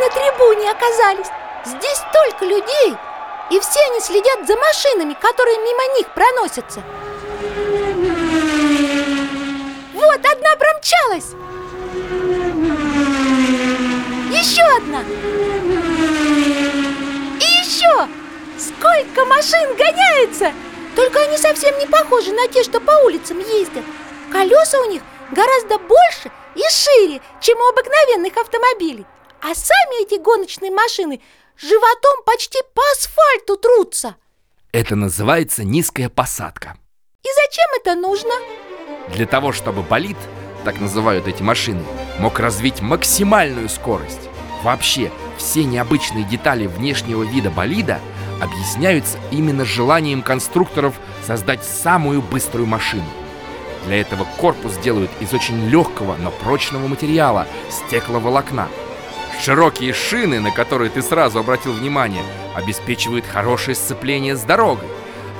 На трибуне оказались. Здесь столько людей. И все они следят за машинами, которые мимо них проносятся. Вот, одна промчалась. Еще одна. И еще. Сколько машин гоняется. Только они совсем не похожи на те, что по улицам ездят. Колеса у них гораздо больше и шире, чем у обыкновенных автомобилей А сами эти гоночные машины животом почти по асфальту трутся Это называется низкая посадка И зачем это нужно? Для того, чтобы болид, так называют эти машины, мог развить максимальную скорость Вообще, все необычные детали внешнего вида болида объясняются именно желанием конструкторов создать самую быструю машину для этого корпус делают из очень легкого, но прочного материала – стекловолокна. Широкие шины, на которые ты сразу обратил внимание, обеспечивают хорошее сцепление с дорогой.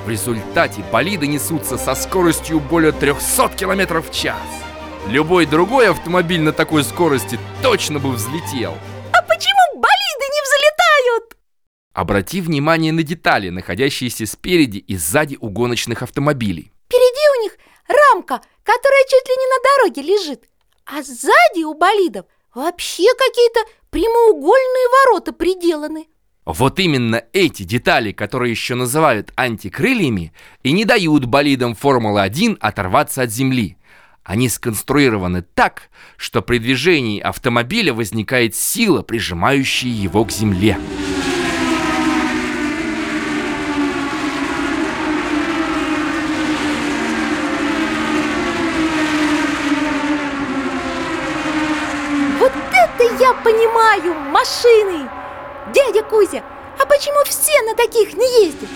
В результате болиды несутся со скоростью более 300 км в час. Любой другой автомобиль на такой скорости точно бы взлетел. А почему болиды не взлетают? Обрати внимание на детали, находящиеся спереди и сзади у гоночных автомобилей. Впереди у них рамка, которая чуть ли не на дороге лежит. А сзади у болидов вообще какие-то прямоугольные ворота приделаны. Вот именно эти детали, которые еще называют антикрыльями, и не дают болидам Формулы-1 оторваться от земли. Они сконструированы так, что при движении автомобиля возникает сила, прижимающая его к земле. Вот это понимаю, машины! Дядя Кузя, а почему все на таких не ездят?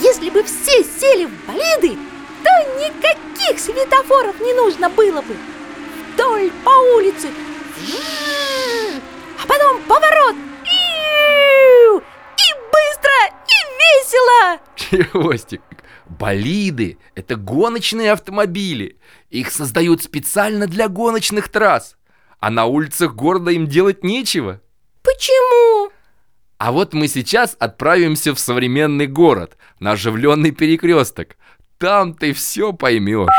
Если бы все сели в болиды, то никаких светофоров не нужно было бы. Вдоль по улице. А потом поворот. И быстро, и весело. Чевостик, болиды – это гоночные автомобили. Их создают специально для гоночных трасс А на улицах города им делать нечего Почему? А вот мы сейчас отправимся в современный город, на оживленный перекресток. Там ты все поймешь.